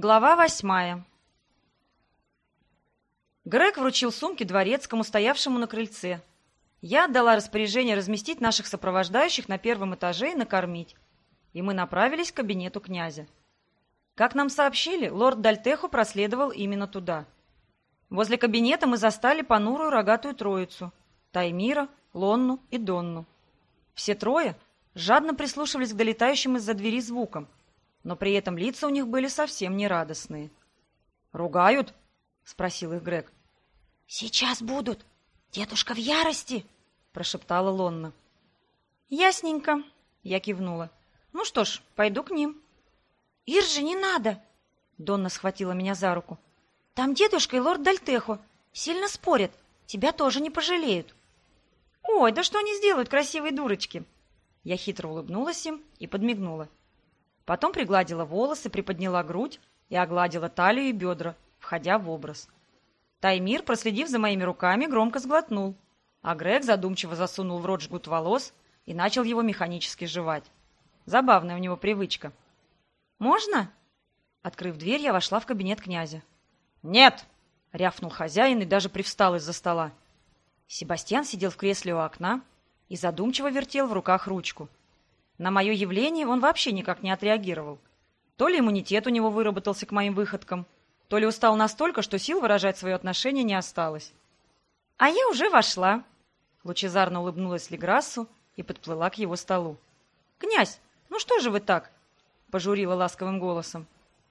Глава восьмая Грег вручил сумки дворецкому, стоявшему на крыльце. Я отдала распоряжение разместить наших сопровождающих на первом этаже и накормить. И мы направились к кабинету князя. Как нам сообщили, лорд Дальтехо проследовал именно туда. Возле кабинета мы застали понурую рогатую троицу — Таймира, Лонну и Донну. Все трое жадно прислушивались к долетающим из-за двери звукам — но при этом лица у них были совсем не радостные. «Ругают?» — спросил их Грег. «Сейчас будут. Дедушка в ярости!» — прошептала Лонна. «Ясненько», — я кивнула. «Ну что ж, пойду к ним». «Ирже, не надо!» — Донна схватила меня за руку. «Там дедушка и лорд Дальтехо сильно спорят. Тебя тоже не пожалеют». «Ой, да что они сделают, красивые дурочки!» Я хитро улыбнулась им и подмигнула. Потом пригладила волосы, приподняла грудь и огладила талию и бедра, входя в образ. Таймир, проследив за моими руками, громко сглотнул, а Грег задумчиво засунул в рот жгут волос и начал его механически жевать. Забавная у него привычка. «Можно?» Открыв дверь, я вошла в кабинет князя. «Нет!» — рявкнул хозяин и даже привстал из-за стола. Себастьян сидел в кресле у окна и задумчиво вертел в руках ручку. На мое явление он вообще никак не отреагировал. То ли иммунитет у него выработался к моим выходкам, то ли устал настолько, что сил выражать свое отношение не осталось. «А я уже вошла», — лучезарно улыбнулась Леграссу и подплыла к его столу. «Князь, ну что же вы так?» — пожурила ласковым голосом.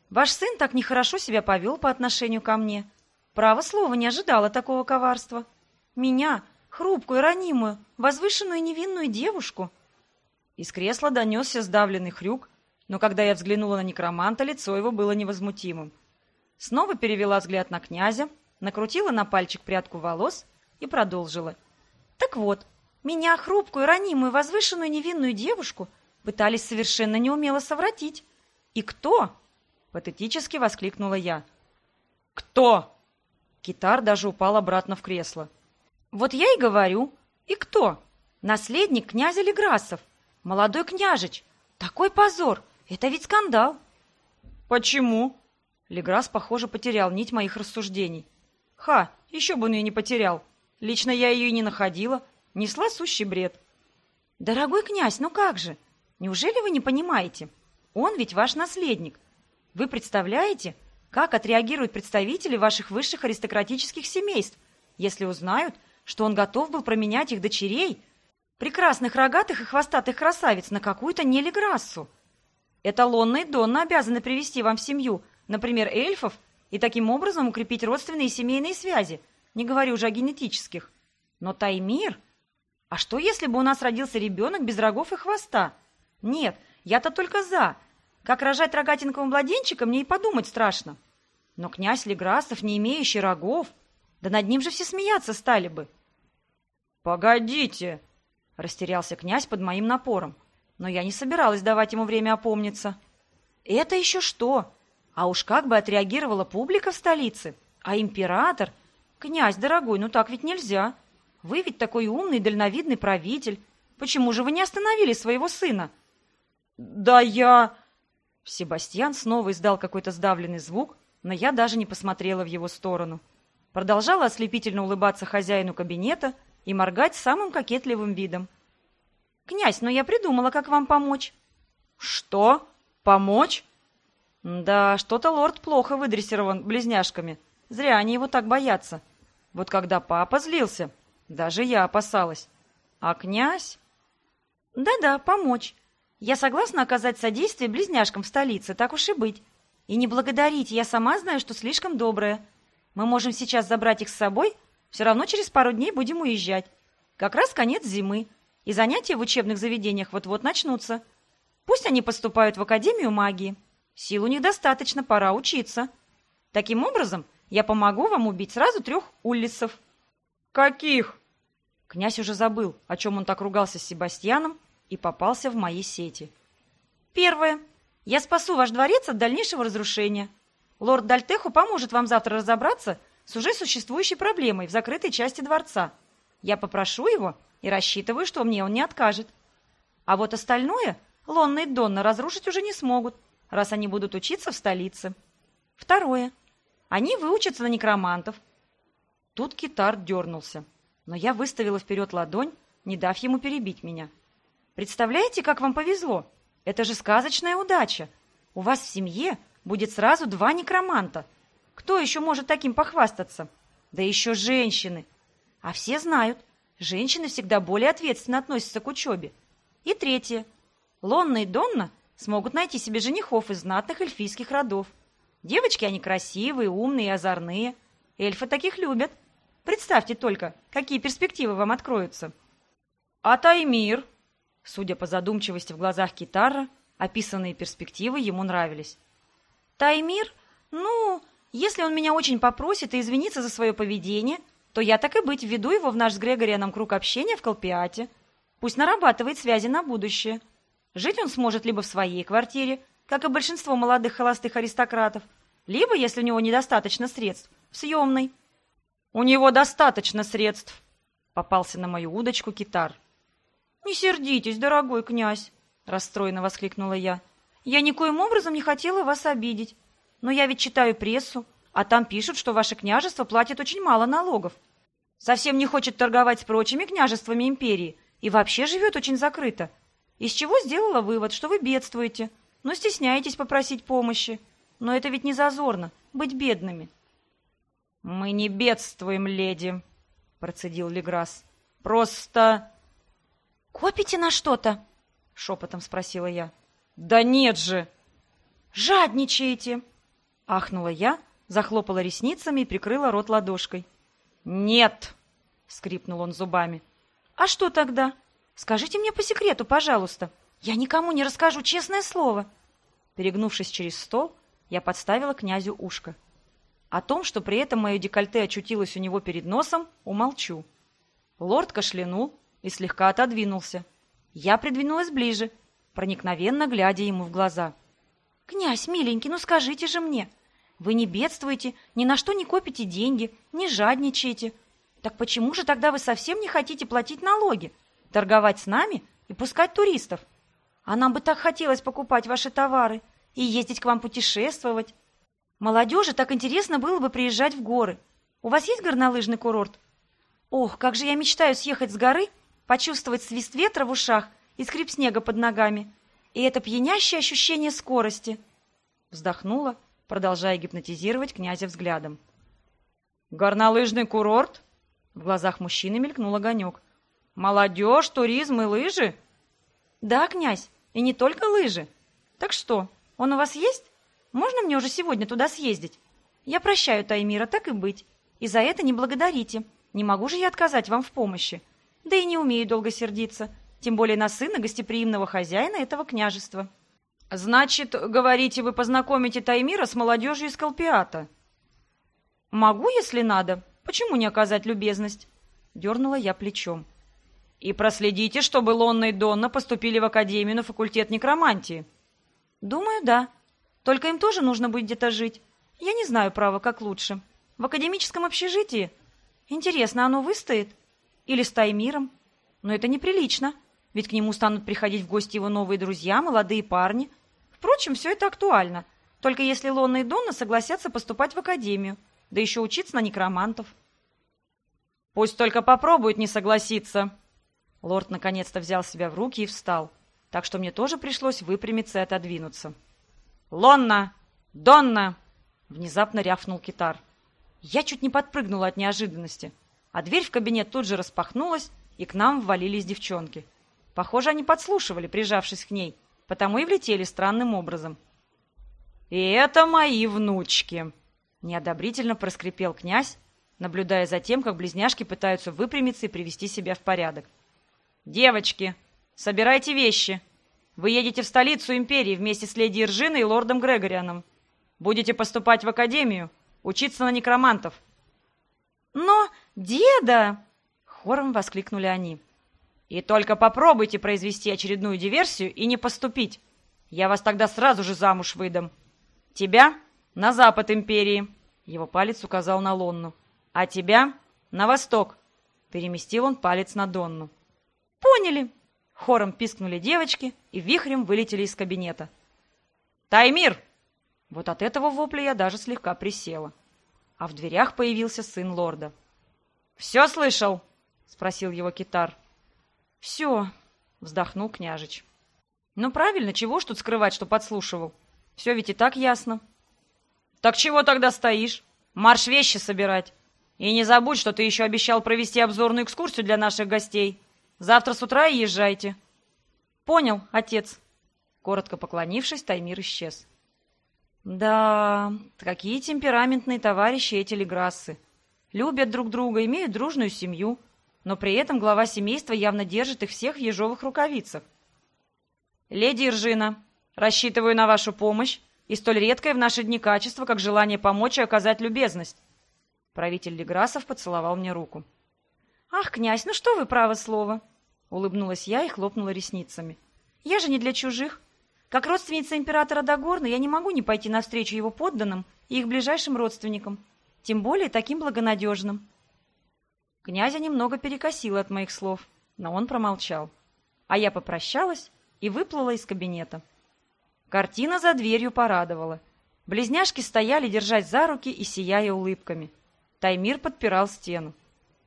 «Ваш сын так нехорошо себя повел по отношению ко мне. Право слово, не ожидала такого коварства. Меня, хрупкую, ранимую, возвышенную и невинную девушку, из кресла донесся сдавленный хрюк, но когда я взглянула на некроманта, лицо его было невозмутимым. Снова перевела взгляд на князя, накрутила на пальчик прядку волос и продолжила. «Так вот, меня, хрупкую, ранимую, возвышенную невинную девушку, пытались совершенно неумело совратить. И кто?» — патетически воскликнула я. «Кто?» Китар даже упал обратно в кресло. «Вот я и говорю. И кто? Наследник князя Леграсов, Молодой княжич! Такой позор! Это ведь скандал!» «Почему?» Леграс, похоже, потерял нить моих рассуждений. «Ха! Еще бы он ее не потерял! Лично я ее и не находила. Несла сущий бред». «Дорогой князь, ну как же? Неужели вы не понимаете? Он ведь ваш наследник. Вы представляете, как отреагируют представители ваших высших аристократических семейств, если узнают, что он готов был променять их дочерей прекрасных рогатых и хвостатых красавиц на какую-то Лонна и Донна обязаны привести вам в семью, например, эльфов, и таким образом укрепить родственные и семейные связи, не говорю уже о генетических. Но Таймир... А что, если бы у нас родился ребенок без рогов и хвоста? Нет, я-то только за. Как рожать рогатенького младенчика, мне и подумать страшно. Но князь Леграсов, не имеющий рогов, да над ним же все смеяться стали бы. «Погодите!» Растерялся князь под моим напором, но я не собиралась давать ему время опомниться. Это еще что? А уж как бы отреагировала публика в столице? А император? Князь, дорогой, ну так ведь нельзя. Вы ведь такой умный, дальновидный правитель. Почему же вы не остановили своего сына? Да я... Себастьян снова издал какой-то сдавленный звук, но я даже не посмотрела в его сторону. Продолжала ослепительно улыбаться хозяину кабинета — и моргать самым кокетливым видом. «Князь, но я придумала, как вам помочь». «Что? Помочь?» «Да, что-то лорд плохо выдрессирован близняшками. Зря они его так боятся. Вот когда папа злился, даже я опасалась. А князь...» «Да-да, помочь. Я согласна оказать содействие близняшкам в столице, так уж и быть. И не благодарить, я сама знаю, что слишком добрая. Мы можем сейчас забрать их с собой, все равно через пару дней будем уезжать. Как раз конец зимы, и занятия в учебных заведениях вот-вот начнутся. Пусть они поступают в Академию магии. Сил у них достаточно, пора учиться. Таким образом, я помогу вам убить сразу трех уллисов. Каких? Князь уже забыл, о чем он так ругался с Себастьяном, и попался в мои сети. Первое. Я спасу ваш дворец от дальнейшего разрушения. Лорд Дальтеху поможет вам завтра разобраться с уже существующей проблемой в закрытой части дворца. Я попрошу его и рассчитываю, что мне он не откажет. А вот остальное Лонна и Донна разрушить уже не смогут, раз они будут учиться в столице. Второе. Они выучатся на некромантов. Тут китар дернулся, но я выставила вперед ладонь, не дав ему перебить меня. Представляете, как вам повезло? Это же сказочная удача. У вас в семье будет сразу два некроманта. Кто еще может таким похвастаться? Да еще женщины. А все знают, женщины всегда более ответственно относятся к учебе. И третье. Лонна и Донна смогут найти себе женихов из знатных эльфийских родов. Девочки они красивые, умные и озорные. Эльфы таких любят. Представьте только, какие перспективы вам откроются. А Таймир? Судя по задумчивости в глазах Китара, описанные перспективы ему нравились. Таймир? Ну, если он меня очень попросит и извинится за свое поведение, то я так и быть введу его в наш с Грегорианом круг общения в Колпиате. Пусть нарабатывает связи на будущее. Жить он сможет либо в своей квартире, как и большинство молодых холостых аристократов, либо, если у него недостаточно средств, в съемной. «У него достаточно средств», — попался на мою удочку китар. «Не сердитесь, дорогой князь», — расстроенно воскликнула я. «Я никоим образом не хотела вас обидеть. Но я ведь читаю прессу, а там пишут, что ваше княжество платит очень мало налогов. Совсем не хочет торговать с прочими княжествами империи и вообще живет очень закрыто. Из чего сделала вывод, что вы бедствуете, но стесняетесь попросить помощи. Но это ведь не зазорно — быть бедными. «Мы не бедствуем, леди», — процедил Леграс. «Просто...» «Копите на что-то?» — шепотом спросила я. «Да нет же!» «Жадничаете!» — ахнула я, захлопала ресницами и прикрыла рот ладошкой. «Нет!» — скрипнул он зубами. «А что тогда? Скажите мне по секрету, пожалуйста. Я никому не расскажу, честное слово». Перегнувшись через стол, я подставила князю ушко. О том, что при этом мое декольте очутилось у него перед носом, умолчу. Лорд кашлянул и слегка отодвинулся. Я придвинулась ближе, проникновенно глядя ему в глаза. «Князь, миленький, ну скажите же мне, вы не бедствуете, ни на что не копите деньги, не жадничаете. Так почему же тогда вы совсем не хотите платить налоги, торговать с нами и пускать туристов? А нам бы так хотелось покупать ваши товары и ездить к вам путешествовать. Молодежи так интересно было бы приезжать в горы. У вас есть горнолыжный курорт? Ох, как же я мечтаю съехать с горы, почувствовать свист ветра в ушах и скрип снега под ногами. И это пьянящее ощущение скорости. Вздохнула, продолжая гипнотизировать князя взглядом. «Горнолыжный курорт?» В глазах мужчины мелькнул огонек. «Молодежь, туризм и лыжи?» «Да, князь, и не только лыжи. Так что, он у вас есть? Можно мне уже сегодня туда съездить? Я прощаю Таймира, так и быть. И за это не благодарите. Не могу же я отказать вам в помощи. Да и не умею долго сердиться, тем более на сына гостеприимного хозяина этого княжества». «Значит, говорите, вы познакомите Таймира с молодежью из Колпиата?» «Могу, если надо. Почему не оказать любезность?» Дернула я плечом. «И проследите, чтобы Лонна и Донна поступили в Академию на факультет некромантии». «Думаю, да. Только им тоже нужно будет где-то жить. Я не знаю, право, как лучше. В академическом общежитии? Интересно, оно выстоит? Или с Таймиром? Но это неприлично, ведь к нему станут приходить в гости его новые друзья, молодые парни. Впрочем, все это актуально, только если Лонна и Донна согласятся поступать в академию, да еще учиться на некромантов». «Пусть только попробует не согласиться». Лорд наконец-то взял себя в руки и встал так что мне тоже пришлось выпрямиться и отодвинуться. «Лонна! Донна!» — внезапно рявкнул китар. Я чуть не подпрыгнула от неожиданности, а дверь в кабинет тут же распахнулась, и к нам ввалились девчонки. Похоже, они подслушивали, прижавшись к ней, потому и влетели странным образом. «И это мои внучки!» — неодобрительно проскрипел князь, наблюдая за тем, как близняшки пытаются выпрямиться и привести себя в порядок. «Девочки, собирайте вещи!» Вы едете в столицу империи вместе с леди Иржиной и лордом Грегорианом. Будете поступать в академию, учиться на некромантов. Но, деда! Хором воскликнули они. И только попробуйте произвести очередную диверсию и не поступить. Я вас тогда сразу же замуж выдам. Тебя на запад империи. Его палец указал на Лонну. А тебя на восток. Переместил он палец на Донну. Поняли, Хором пискнули девочки и вихрем вылетели из кабинета. «Таймир!» Вот от этого вопля я даже слегка присела. А в дверях появился сын лорда. «Все слышал?» — спросил его китар. «Все», — вздохнул княжич. «Ну правильно, чего ж тут скрывать, что подслушивал? Все ведь и так ясно». «Так чего тогда стоишь? Марш вещи собирать. И не забудь, что ты еще обещал провести обзорную экскурсию для наших гостей. Завтра с утра и езжайте». «Понял, отец». Коротко поклонившись, Таймир исчез. Да, какие темпераментные товарищи эти леграссы. Любят друг друга, имеют дружную семью, но при этом глава семейства явно держит их всех в ежовых рукавицах. «Леди Иржина, рассчитываю на вашу помощь и столь редкое в наши дни качество, как желание помочь и оказать любезность». Правитель Леграсов поцеловал мне руку. «Ах, князь, ну что вы, право слово!» Улыбнулась я и хлопнула ресницами. «Я же не для чужих. Как родственница императора Дагорна я не могу не пойти навстречу его подданным и их ближайшим родственникам, тем более таким благонадежным. Князя немного перекосило от моих слов, но он промолчал. А я попрощалась и выплыла из кабинета. Картина за дверью порадовала. Близняшки стояли, держась за руки и сияя улыбками. Таймир подпирал стену.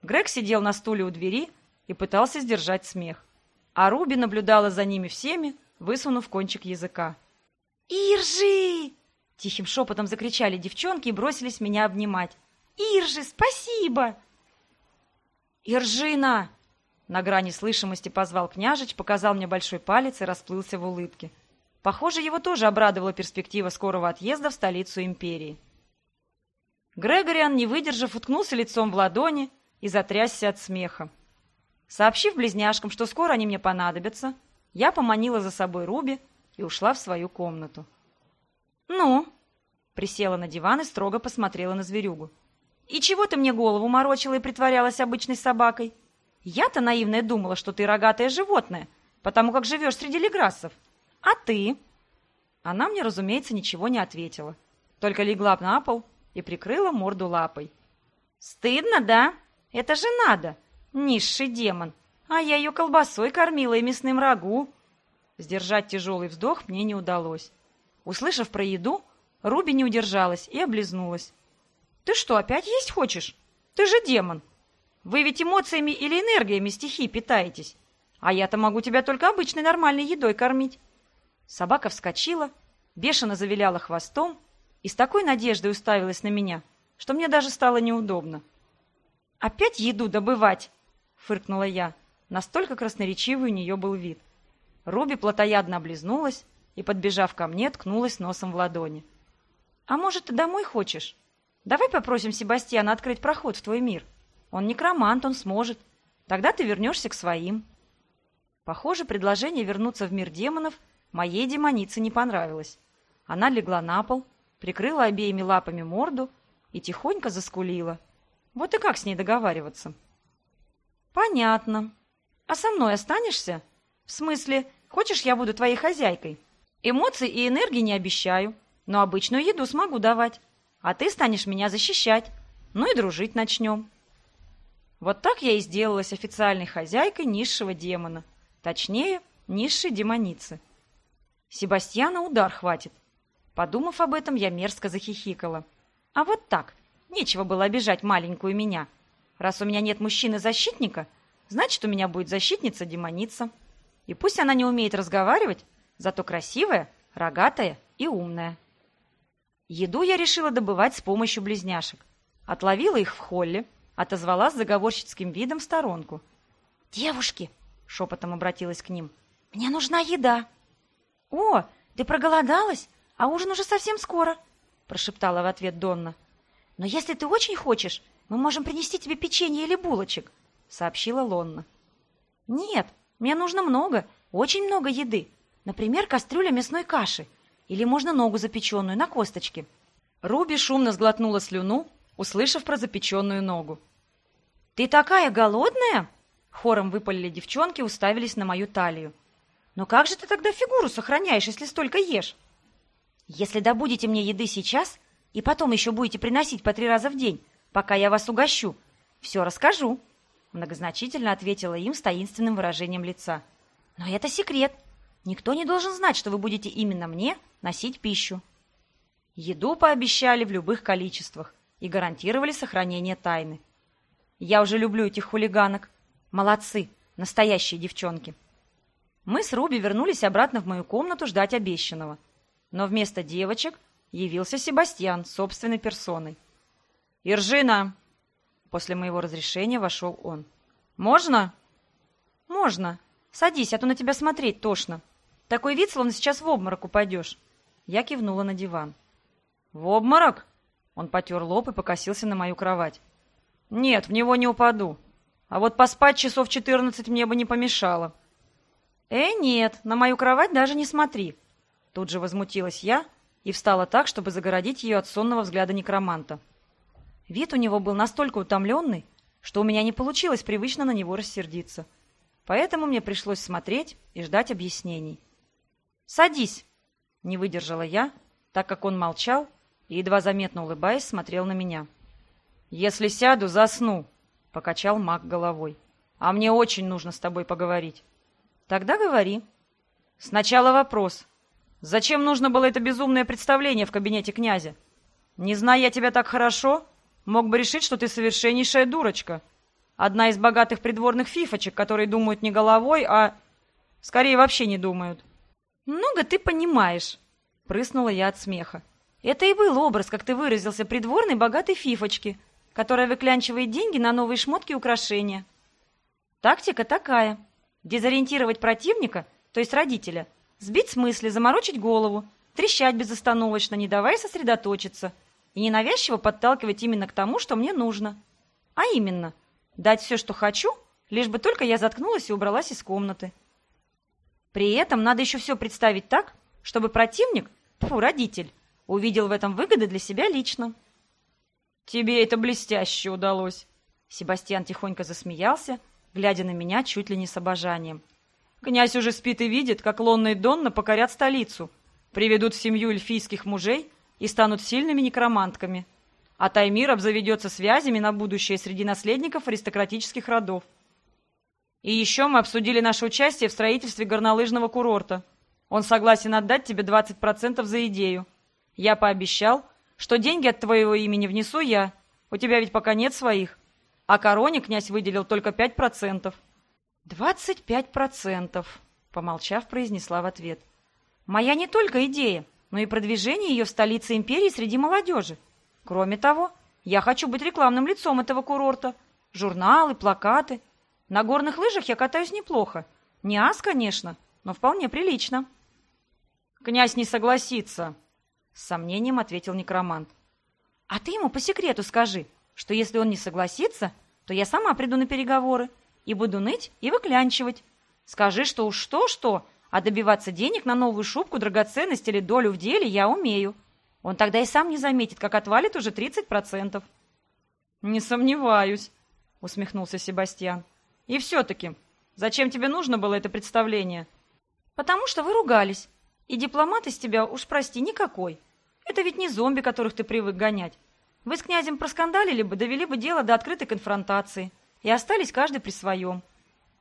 Грег сидел на стуле у двери и пытался сдержать смех. А Руби наблюдала за ними всеми, высунув кончик языка. «Иржи!» — тихим шепотом закричали девчонки и бросились меня обнимать. «Иржи, спасибо!» «Иржина!» На грани слышимости позвал княжич, показал мне большой палец и расплылся в улыбке. Похоже, его тоже обрадовала перспектива скорого отъезда в столицу империи. Грегориан, не выдержав, уткнулся лицом в ладони и затрясся от смеха. Сообщив близняшкам, что скоро они мне понадобятся, я поманила за собой Руби и ушла в свою комнату. «Ну?» — присела на диван и строго посмотрела на зверюгу. «И чего ты мне голову морочила и притворялась обычной собакой? Я-то наивная думала, что ты рогатое животное, потому как живешь среди леграссов. А ты?» Она мне, разумеется, ничего не ответила, только легла на пол и прикрыла морду лапой. «Стыдно, да? Это же надо, низший демон!» А я ее колбасой кормила и мясным рагу. Сдержать тяжелый вздох мне не удалось. Услышав про еду, Руби не удержалась и облизнулась. «Ты что, опять есть хочешь? Ты же демон. Вы ведь эмоциями или энергиями стихий питаетесь. А я-то могу тебя только обычной нормальной едой кормить». Собака вскочила, бешено завиляла хвостом и с такой надеждой уставилась на меня, что мне даже стало неудобно. «Опять еду добывать?» — фыркнула я. Настолько красноречивый у нее был вид. Руби плотоядно облизнулась и, подбежав ко мне, ткнулась носом в ладони. «А может, ты домой хочешь? Давай попросим Себастьяна открыть проход в твой мир. Он некромант, он сможет. Тогда ты вернешься к своим». Похоже, предложение вернуться в мир демонов моей демонице не понравилось. Она легла на пол, прикрыла обеими лапами морду и тихонько заскулила. Вот и как с ней договариваться? «Понятно», а со мной останешься? В смысле, хочешь, я буду твоей хозяйкой? Эмоций и энергии не обещаю, но обычную еду смогу давать. А ты станешь меня защищать. Ну и дружить начнем. Вот так я и сделалась официальной хозяйкой низшего демона. Точнее, низшей демоницы. Себастьяна удар хватит. Подумав об этом, я мерзко захихикала. А вот так. Нечего было обижать маленькую меня. Раз у меня нет мужчины-защитника — Значит, у меня будет защитница-демоница. И пусть она не умеет разговаривать, зато красивая, рогатая и умная. Еду я решила добывать с помощью близняшек. Отловила их в холле, отозвала с заговорщицким видом в сторонку. «Девушки!» — шепотом обратилась к ним. «Мне нужна еда!» «О, ты проголодалась? А ужин уже совсем скоро!» — прошептала в ответ Донна. «Но если ты очень хочешь, мы можем принести тебе печенье или булочек сообщила Лонна. «Нет, мне нужно много, очень много еды. Например, кастрюля мясной каши. Или можно ногу запеченную на косточке». Руби шумно сглотнула слюну, услышав про запеченную ногу. «Ты такая голодная?» Хором выпалили девчонки, уставились на мою талию. «Но как же ты тогда фигуру сохраняешь, если столько ешь?» «Если добудете мне еды сейчас и потом еще будете приносить по три раза в день, пока я вас угощу, все расскажу», Многозначительно ответила им с таинственным выражением лица. «Но это секрет. Никто не должен знать, что вы будете именно мне носить пищу». Еду пообещали в любых количествах и гарантировали сохранение тайны. Я уже люблю этих хулиганок. Молодцы, настоящие девчонки. Мы с Руби вернулись обратно в мою комнату ждать обещанного. Но вместо девочек явился Себастьян собственной персоной. «Иржина!» После моего разрешения вошел он. «Можно?» «Можно. Садись, а то на тебя смотреть тошно. Такой вид, словно сейчас в обморок упадешь». Я кивнула на диван. «В обморок?» Он потер лоб и покосился на мою кровать. «Нет, в него не упаду. А вот поспать часов четырнадцать мне бы не помешало». «Э, нет, на мою кровать даже не смотри». Тут же возмутилась я и встала так, чтобы загородить ее от сонного взгляда некроманта. Вид у него был настолько утомленный, что у меня не получилось привычно на него рассердиться. Поэтому мне пришлось смотреть и ждать объяснений. «Садись!» — не выдержала я, так как он молчал и, едва заметно улыбаясь, смотрел на меня. «Если сяду, засну», — покачал маг головой. «А мне очень нужно с тобой поговорить». «Тогда говори». «Сначала вопрос. Зачем нужно было это безумное представление в кабинете князя? Не зная я тебя так хорошо, мог бы решить, что ты совершеннейшая дурочка. Одна из богатых придворных фифочек, которые думают не головой, а... Скорее, вообще не думают». «Много ты понимаешь», — прыснула я от смеха. Это и был образ, как ты выразился, придворной богатой фифочки, которая выклянчивает деньги на новые шмотки и украшения. Тактика такая. Дезориентировать противника, то есть родителя, сбить с мысли, заморочить голову, трещать безостановочно, не давая сосредоточиться, и ненавязчиво подталкивать именно к тому, что мне нужно. А именно, дать все, что хочу, лишь бы только я заткнулась и убралась из комнаты. При этом надо еще все представить так, чтобы противник, фу, родитель, увидел в этом выгоды для себя лично. «Тебе это блестяще удалось!» Себастьян тихонько засмеялся, глядя на меня чуть ли не с обожанием. «Князь уже спит и видит, как Лонна и Донна покорят столицу, приведут в семью эльфийских мужей и станут сильными некромантками. А Таймир обзаведется связями на будущее среди наследников аристократических родов. И еще мы обсудили наше участие в строительстве горнолыжного курорта. Он согласен отдать тебе 20% за идею. Я пообещал, что деньги от твоего имени внесу я. У тебя ведь пока нет своих. А короне князь выделил только пять процентов. «Двадцать пять процентов», — помолчав, произнесла в ответ. «Моя не только идея, но и продвижение ее в столице империи среди молодежи. Кроме того, я хочу быть рекламным лицом этого курорта. Журналы, плакаты. На горных лыжах я катаюсь неплохо. Не ас, конечно, но вполне прилично». «Князь не согласится», с сомнением ответил некромант. А ты ему по секрету скажи, что если он не согласится, то я сама приду на переговоры и буду ныть и выклянчивать. Скажи, что уж что-что, а добиваться денег на новую шубку, драгоценность или долю в деле я умею. Он тогда и сам не заметит, как отвалит уже 30%. «Не сомневаюсь», — усмехнулся Себастьян. «И все-таки, зачем тебе нужно было это представление?» «Потому что вы ругались, и дипломат из тебя, уж прости, никакой. Это ведь не зомби, которых ты привык гонять. Вы с князем проскандалили бы, довели бы дело до открытой конфронтации и остались каждый при своем.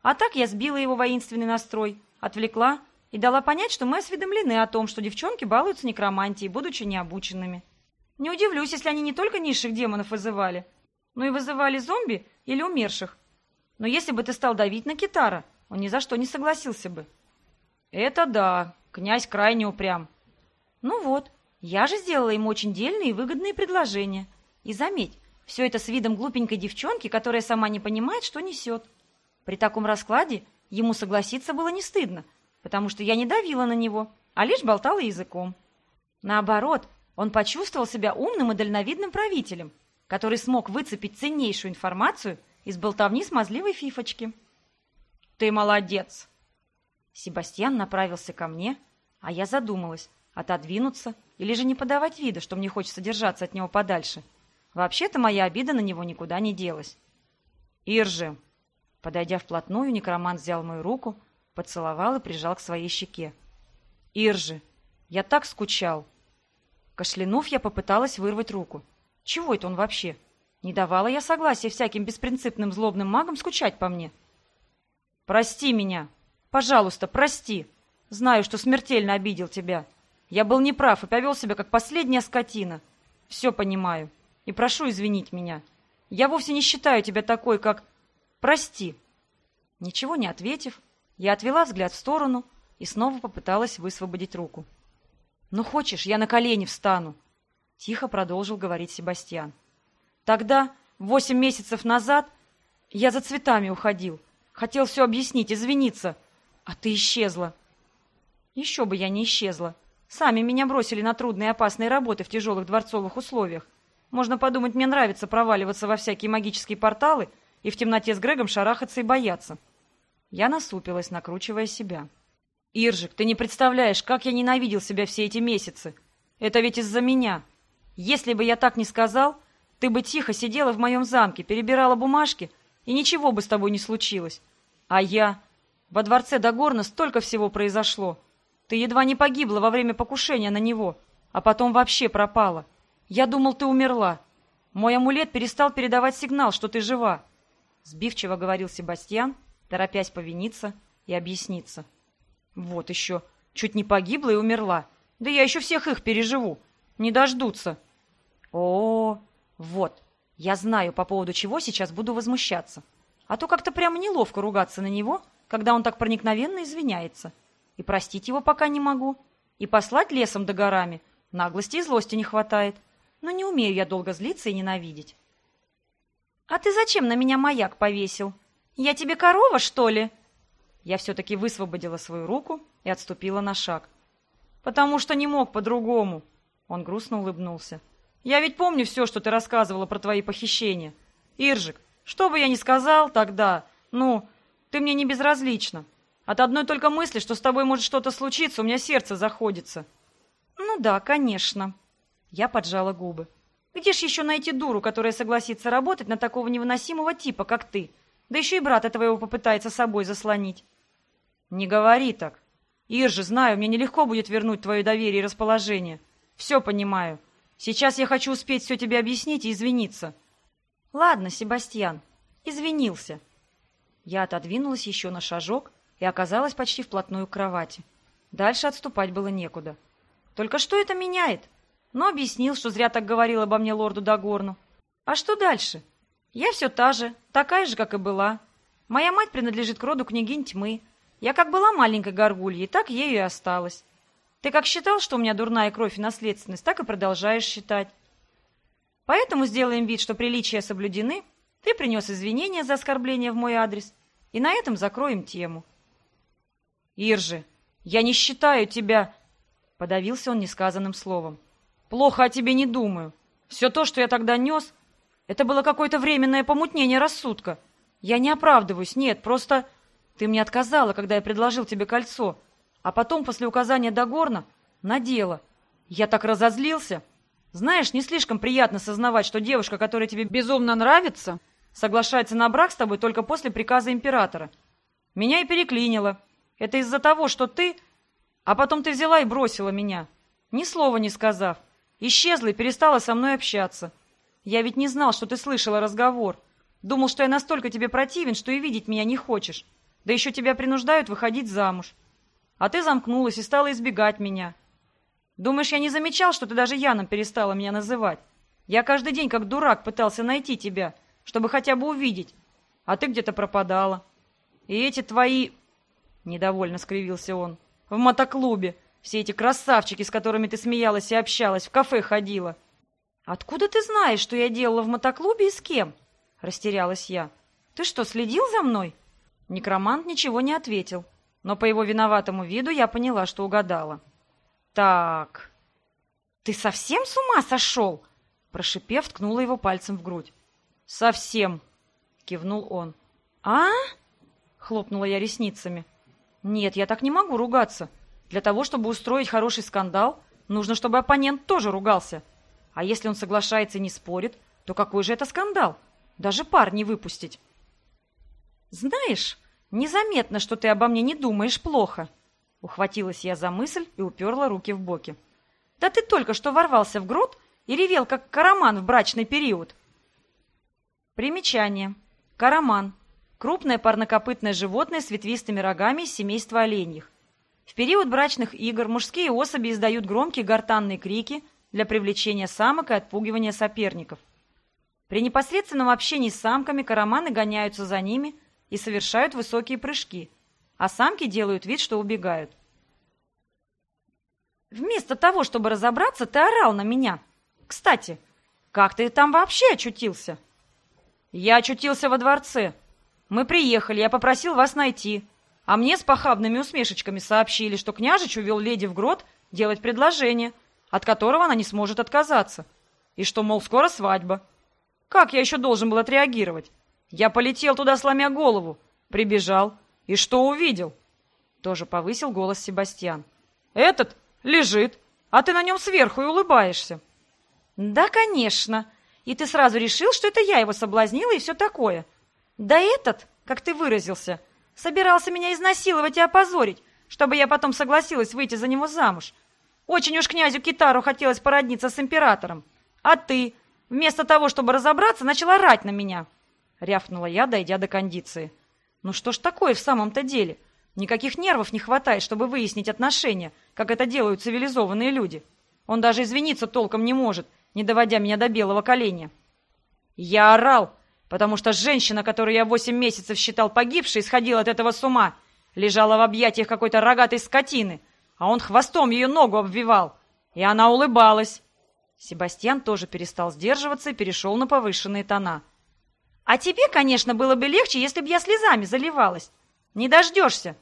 А так я сбила его воинственный настрой, отвлекла и дала понять, что мы осведомлены о том, что девчонки балуются некромантией, будучи необученными. Не удивлюсь, если они не только низших демонов вызывали, но и вызывали зомби или умерших. Но если бы ты стал давить на Китара, он ни за что не согласился бы. Это да, Князь крайне упрям. Ну вот, я же сделала ему очень дельные и выгодные предложения. И заметь, все это с видом глупенькой девчонки, которая сама не понимает, что несет. При таком раскладе ему согласиться было не стыдно, потому что я не давила на него, а лишь болтала языком. Наоборот, он почувствовал себя умным и дальновидным правителем, который смог выцепить ценнейшую информацию из болтовни смазливой фифочки. «Ты молодец!» Себастьян направился ко мне, а я задумалась, отодвинуться или же не подавать вида, что мне хочется держаться от него подальше. Вообще-то моя обида на него никуда не делась. «Иржи!» Подойдя вплотную, некромант взял мою руку, поцеловал и прижал к своей щеке. «Иржи! Я так скучал!» Кашлянув, я попыталась вырвать руку. «Чего это он вообще? Не давала я согласия всяким беспринципным злобным магам скучать по мне!» «Прости меня!» Пожалуйста, прости. Знаю, что смертельно обидел тебя. Я был неправ и повел себя как последняя скотина. Все понимаю. И прошу извинить меня. Я вовсе не считаю тебя такой, как... Прости. Ничего не ответив, я отвела взгляд в сторону и снова попыталась высвободить руку. «Ну, хочешь, я на колени встану?» Тихо продолжил говорить Себастьян. «Тогда, восемь месяцев назад, я за цветами уходил. Хотел все объяснить, извиниться. А ты исчезла». «Еще бы я не исчезла. Сами меня бросили на трудные и опасные работы в тяжелых дворцовых условиях. Можно подумать, мне нравится проваливаться во всякие магические порталы и в темноте с Грегом шарахаться и бояться». Я насупилась, накручивая себя. «Иржик, ты не представляешь, как я ненавидел себя все эти месяцы. Это ведь из-за меня. Если бы я так не сказал, ты бы тихо сидела в моем замке, перебирала бумажки, и ничего бы с тобой не случилось. А я... Во дворце Дагорна столько всего произошло. Ты едва не погибла во время покушения на него, а потом вообще пропала. Я думал, ты умерла. Мой амулет перестал передавать сигнал, что ты жива. Сбивчиво говорил Себастьян, торопясь повиниться и объясниться. Вот еще. Чуть не погибла и умерла. Да я еще всех их переживу. Не дождутся. О, -о, -о вот. Я знаю, по поводу чего сейчас буду возмущаться. А то как-то прямо неловко ругаться на него, когда он так проникновенно извиняется. И простить его пока не могу. И послать лесом да горами. Наглости и злости не хватает. Но не умею я долго злиться и ненавидеть. «А ты зачем на меня маяк повесил? Я тебе корова, что ли?» Я все-таки высвободила свою руку и отступила на шаг. «Потому что не мог по-другому!» Он грустно улыбнулся. «Я ведь помню все, что ты рассказывала про твои похищения. Иржик, что бы я ни сказал тогда, ну, ты мне не безразлична. От одной только мысли, что с тобой может что-то случиться, у меня сердце заходится». «Ну да, конечно». Я поджала губы. «Где ж еще найти дуру, которая согласится работать на такого невыносимого типа, как ты? Да еще и брата твоего попытается собой заслонить». «Не говори так. Иржи, знаю, мне нелегко будет вернуть твое доверие и расположение. Все понимаю. Сейчас я хочу успеть все тебе объяснить и извиниться». «Ладно, Себастьян, извинился». Я отодвинулась еще на шажок и оказалась почти вплотную к кровати. Дальше отступать было некуда. Только что это меняет? Но объяснил, что зря так говорил обо мне лорду Дагорну. А что дальше? Я все та же, такая же, как и была. Моя мать принадлежит к роду княгинь тьмы, я как была маленькой горгульей, так ею и осталась. Ты как считал, что у меня дурная кровь и наследственность, так и продолжаешь считать. Поэтому сделаем вид, что приличия соблюдены, ты принес извинения за оскорбление в мой адрес, и на этом закроем тему. Иржи, я не считаю тебя... Подавился он несказанным словом. Плохо о тебе не думаю. Все то, что я тогда нес, это было какое-то временное помутнение рассудка. Я не оправдываюсь, нет, просто... Ты мне отказала, когда я предложил тебе кольцо, а потом, после указания Дагорна, надела. Я так разозлился. Знаешь, не слишком приятно сознавать, что девушка, которая тебе безумно нравится, соглашается на брак с тобой только после приказа императора. Меня и переклинило. Это из-за того, что ты... А потом ты взяла и бросила меня, ни слова не сказав. Исчезла и перестала со мной общаться. Я ведь не знал, что ты слышала разговор. Думал, что я настолько тебе противен, что и видеть меня не хочешь. Да еще тебя принуждают выходить замуж. А ты замкнулась и стала избегать меня. Думаешь, я не замечал, что ты даже Яном перестала меня называть? Я каждый день как дурак пытался найти тебя, чтобы хотя бы увидеть. А ты где-то пропадала. И эти твои... Недовольно скривился он. В мотоклубе. Все эти красавчики, с которыми ты смеялась и общалась, в кафе ходила. Откуда ты знаешь, что я делала в мотоклубе и с кем? Растерялась я. Ты что, следил за мной? Некромант ничего не ответил, но по его виноватому виду я поняла, что угадала. «Так...» «Ты совсем с ума сошел?» Прошипев, ткнула его пальцем в грудь. «Совсем!» — кивнул он. «А?» — хлопнула я ресницами. «Нет, я так не могу ругаться. Для того, чтобы устроить хороший скандал, нужно, чтобы оппонент тоже ругался. А если он соглашается и не спорит, то какой же это скандал? Даже пар не выпустить». «Знаешь, незаметно, что ты обо мне не думаешь плохо». Ухватилась я за мысль и уперла руки в боки. «Да ты только что ворвался в грот и ревел, как караман в брачный период». Примечание. Караман. Крупное парнокопытное животное с ветвистыми рогами из семейства оленьих. В период брачных игр мужские особи издают громкие гортанные крики для привлечения самок и отпугивания соперников. При непосредственном общении с самками караманы гоняются за ними и совершают высокие прыжки, а самки делают вид, что убегают. Вместо того, чтобы разобраться, ты орал на меня. Кстати, как ты там вообще очутился? Я очутился во дворце. Мы приехали, я попросил вас найти. А мне с похабными усмешечками сообщили, что княжич увел леди в грот делать предложение, от которого она не сможет отказаться. И что, мол, скоро свадьба. Как я еще должен был отреагировать? Я полетел туда, сломя голову. Прибежал. И что увидел? Тоже повысил голос Себастьян. Этот лежит, а ты на нем сверху и улыбаешься. Да, конечно. И ты сразу решил, что это я его соблазнила и все такое. Да этот, как ты выразился, Собирался меня изнасиловать и опозорить, чтобы я потом согласилась выйти за него замуж. Очень уж князю Китару хотелось породниться с императором. А ты, вместо того, чтобы разобраться, начала орать на меня. Рявкнула я, дойдя до кондиции. Ну что ж такое в самом-то деле? Никаких нервов не хватает, чтобы выяснить отношения, как это делают цивилизованные люди. Он даже извиниться толком не может, не доводя меня до белого коленя. Я орал, потому что женщина, которую я восемь месяцев считал погибшей, сходила от этого с ума, лежала в объятиях какой-то рогатой скотины, а он хвостом ее ногу обвивал, и она улыбалась. Себастьян тоже перестал сдерживаться и перешел на повышенные тона. «А тебе, конечно, было бы легче, если бы я слезами заливалась. Не дождешься.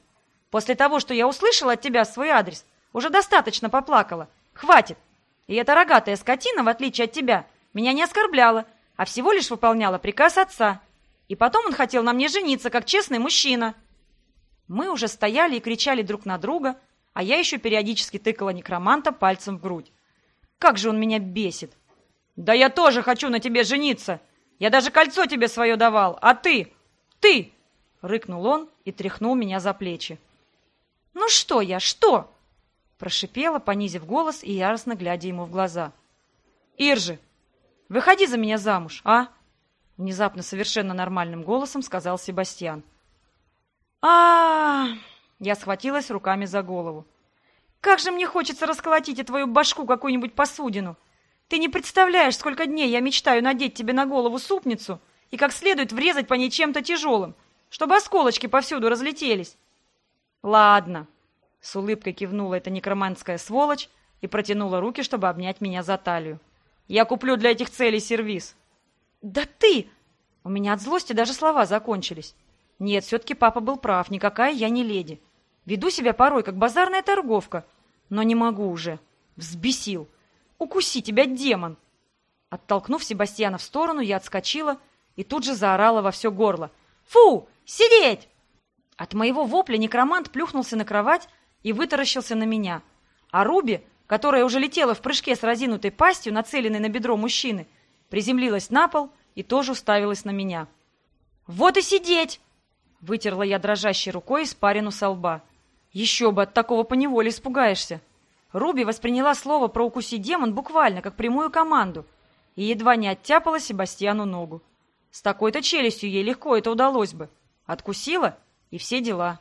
После того, что я услышала от тебя свой адрес, уже достаточно поплакала. Хватит. И эта рогатая скотина, в отличие от тебя, меня не оскорбляла, а всего лишь выполняла приказ отца. И потом он хотел на мне жениться, как честный мужчина. Мы уже стояли и кричали друг на друга, а я еще периодически тыкала некроманта пальцем в грудь. Как же он меня бесит! Да я тоже хочу на тебе жениться! Я даже кольцо тебе свое давал, а ты? Ты! Рыкнул он и тряхнул меня за плечи. «Ну что я, что?» Прошипела, понизив голос и яростно глядя ему в глаза. «Иржи, Выходи за меня замуж, а?» Внезапно совершенно нормальным голосом сказал Себастьян. а, Я схватилась руками за голову. «Как же мне хочется расколотить твою башку какую-нибудь посудину! Ты не представляешь, сколько дней я мечтаю надеть тебе на голову супницу и как следует врезать по ней чем-то тяжелым, чтобы осколочки повсюду разлетелись!» «Ладно!» — с улыбкой кивнула эта некроманская сволочь и протянула руки, чтобы обнять меня за талию. Я куплю для этих целей сервис. Да ты! У меня от злости даже слова закончились. Нет, все-таки папа был прав, никакая я не леди. Веду себя порой, как базарная торговка. Но не могу уже. Взбесил. Укуси тебя, демон! Оттолкнув Себастьяна в сторону, я отскочила и тут же заорала во все горло. «Фу! Сидеть!» От моего вопля некромант плюхнулся на кровать и вытаращился на меня. А Руби, которая уже летела в прыжке с разинутой пастью, нацеленной на бедро мужчины, приземлилась на пол и тоже уставилась на меня. «Вот и сидеть!» — вытерла я дрожащей рукой испарину со лба. «Еще бы, от такого поневоле испугаешься!» Руби восприняла слово про укуси демон буквально, как прямую команду, и едва не оттяпала Себастьяну ногу. С такой-то челюстью ей легко это удалось бы. Откусила, и все дела.